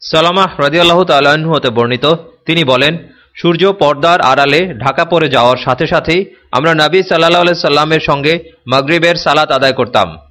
সালামাহ রাজিয়াল্লাহ তাল্লাহ্ন হতে বর্ণিত। তিনি বলেন, সূর্য পর্দার আড়ালে ঢাকা পড়ে যাওয়ার সাথে সাথেই আমরা নবী সাল্লাহ সাল্লামের সঙ্গে মাগরিবের সালাত আদায় করতাম।